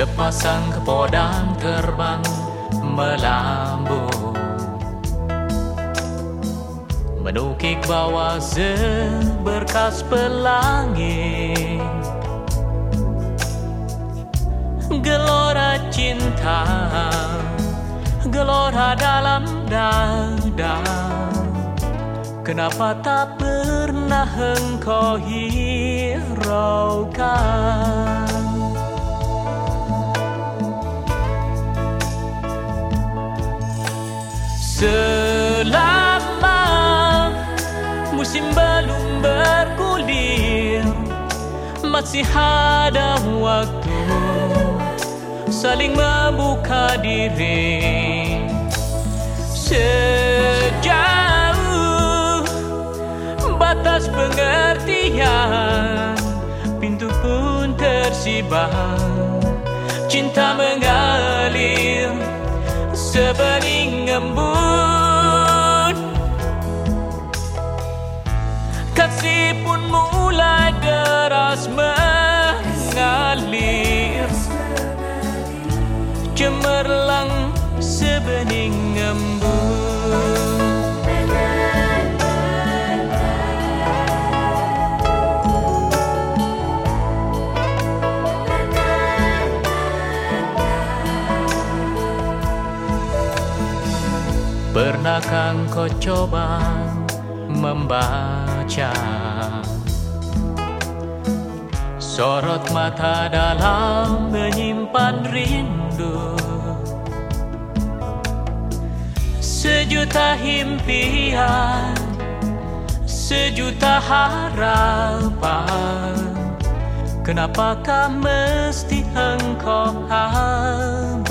Sepasang kepodang terbang melambung. Menukik bawah seberkas pelangi Gelora cinta Gelora dalam dada. Kenapa tak pernah engkau hiraukan Masih ada waktu saling membuka diri. Sejauh batas pengertian Pintu pun tersibak Cinta mengalir sebening embun Kasih pun mulai deras Pernahkah kau coba membaca? Sorot mata dalam menyimpan rindu. Sejuta impian Sejuta harapan. Kenapakah mesti engkau abaikan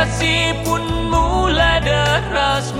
Kasih pun mulai deras